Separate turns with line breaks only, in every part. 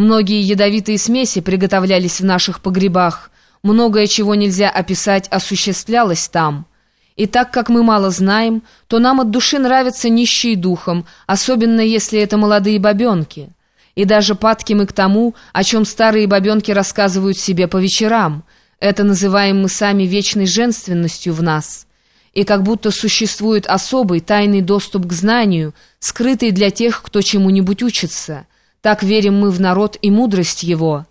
Многие ядовитые смеси приготовлялись в наших погребах, многое, чего нельзя описать, осуществлялось там. И так как мы мало знаем, то нам от души нравятся нищие духом, особенно если это молодые бабенки. И даже падки мы к тому, о чем старые бабенки рассказывают себе по вечерам. Это называем мы сами вечной женственностью в нас. И как будто существует особый тайный доступ к знанию, скрытый для тех, кто чему-нибудь учится. Так верим мы в народ и мудрость его.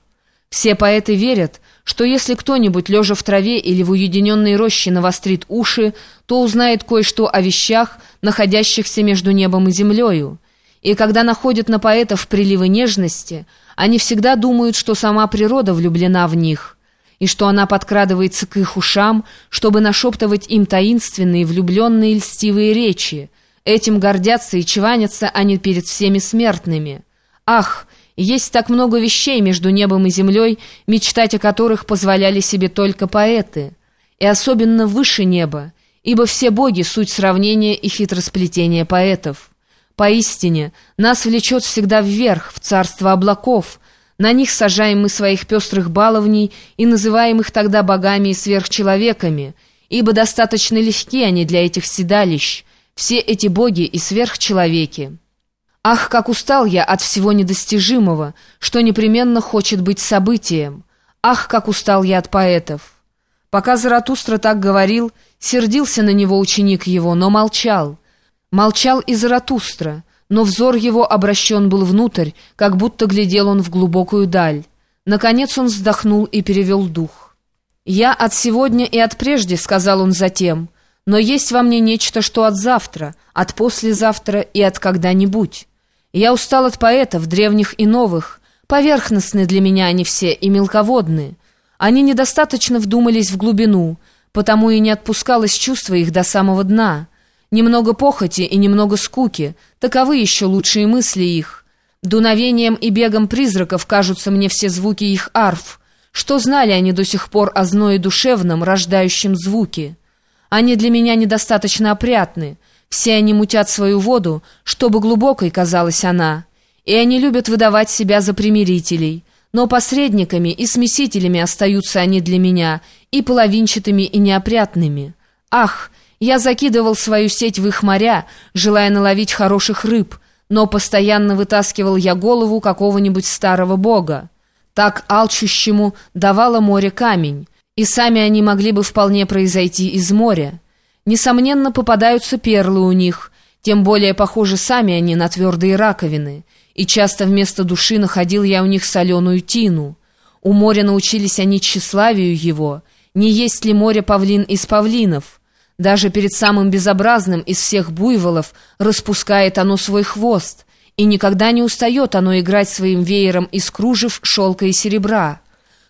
Все поэты верят, что если кто-нибудь, лежа в траве или в уединенной роще, навострит уши, то узнает кое-что о вещах, находящихся между небом и землею. И когда находят на поэтов приливы нежности, они всегда думают, что сама природа влюблена в них, и что она подкрадывается к их ушам, чтобы нашептывать им таинственные, влюбленные льстивые речи. Этим гордятся и чванятся они перед всеми смертными». Ах, есть так много вещей между небом и землей, мечтать о которых позволяли себе только поэты, и особенно выше неба, ибо все боги — суть сравнения и хитросплетения поэтов. Поистине, нас влечет всегда вверх, в царство облаков, на них сажаем мы своих пестрых баловней и называем их тогда богами и сверхчеловеками, ибо достаточно легки они для этих седалищ, все эти боги и сверхчеловеки. Ах, как устал я от всего недостижимого, что непременно хочет быть событием. Ах, как устал я от поэтов. Пока Заратустра так говорил, сердился на него ученик его, но молчал. Молчал и Заратустра, но взор его обращен был внутрь, как будто глядел он в глубокую даль. Наконец он вздохнул и перевел дух. «Я от сегодня и от прежде», — сказал он затем, — «но есть во мне нечто, что от завтра, от послезавтра и от когда-нибудь». Я устал от поэтов, древних и новых. Поверхностны для меня они все и мелководны. Они недостаточно вдумались в глубину, потому и не отпускалось чувство их до самого дна. Немного похоти и немного скуки, таковы еще лучшие мысли их. Дуновением и бегом призраков кажутся мне все звуки их арф. Что знали они до сих пор о зное душевном, рождающем звуки? Они для меня недостаточно опрятны, все они мутят свою воду, чтобы глубокой казалась она, и они любят выдавать себя за примирителей. Но посредниками и смесителями остаются они для меня, и половинчатыми, и неопрятными. Ах, я закидывал свою сеть в их моря, желая наловить хороших рыб, но постоянно вытаскивал я голову какого-нибудь старого бога. Так алчущему давало море камень, и сами они могли бы вполне произойти из моря. Несомненно, попадаются перлы у них, тем более похожи сами они на твердые раковины, и часто вместо души находил я у них соленую тину. У моря научились они тщеславию его, не есть ли море павлин из павлинов. Даже перед самым безобразным из всех буйволов распускает оно свой хвост, и никогда не устает оно играть своим веером из кружев, шелка и серебра.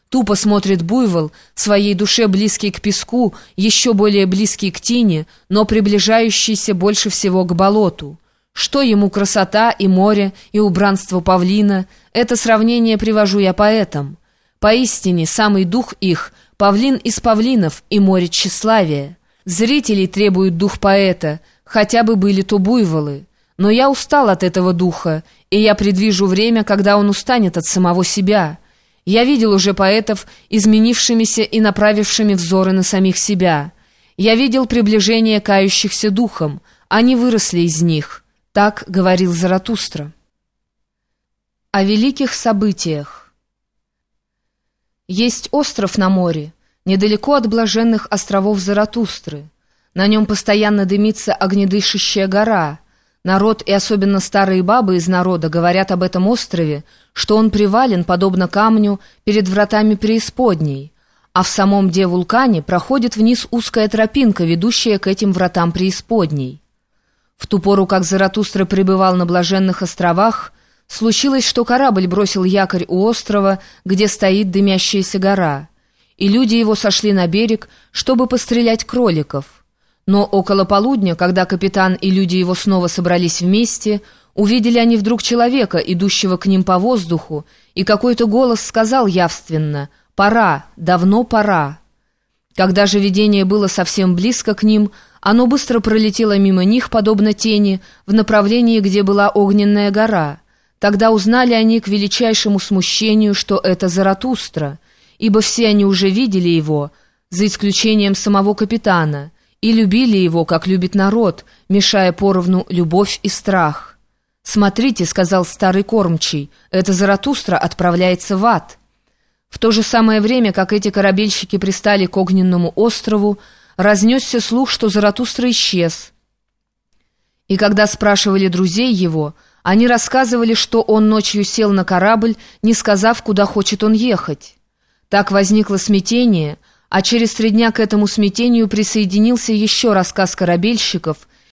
Тупо смотрит буйвол, своей душе близкий к песку, еще более близкий к тине, но приближающийся больше всего к болоту. Что ему красота и море, и убранство павлина? Это сравнение привожу я поэтам. Поистине, самый дух их — павлин из павлинов и море тщеславия. Зрителей требует дух поэта, хотя бы были то буйволы. Но я устал от этого духа, и я предвижу время, когда он устанет от самого себя». Я видел уже поэтов, изменившимися и направившими взоры на самих себя. Я видел приближение кающихся духом. Они выросли из них. Так говорил Заратустра. О великих событиях. Есть остров на море, недалеко от блаженных островов Заратустры. На нем постоянно дымится огнедышащая гора — Народ и особенно старые бабы из народа говорят об этом острове, что он привален, подобно камню, перед вратами преисподней, а в самом де вулкане проходит вниз узкая тропинка, ведущая к этим вратам преисподней. В ту пору, как Заратустра пребывал на Блаженных островах, случилось, что корабль бросил якорь у острова, где стоит дымящаяся гора, и люди его сошли на берег, чтобы пострелять кроликов — но около полудня, когда капитан и люди его снова собрались вместе, увидели они вдруг человека, идущего к ним по воздуху, и какой-то голос сказал явственно «Пора, давно пора». Когда же видение было совсем близко к ним, оно быстро пролетело мимо них, подобно тени, в направлении, где была огненная гора. Тогда узнали они к величайшему смущению, что это Заратустра, ибо все они уже видели его, за исключением самого капитана, и любили его, как любит народ, мешая поровну любовь и страх. «Смотрите», — сказал старый кормчий, — «это Заратустра отправляется в ад». В то же самое время, как эти корабельщики пристали к огненному острову, разнесся слух, что Заратустра исчез. И когда спрашивали друзей его, они рассказывали, что он ночью сел на корабль, не сказав, куда хочет он ехать. Так возникло смятение, а через три дня к этому смятению присоединился еще рассказ корабельщиков —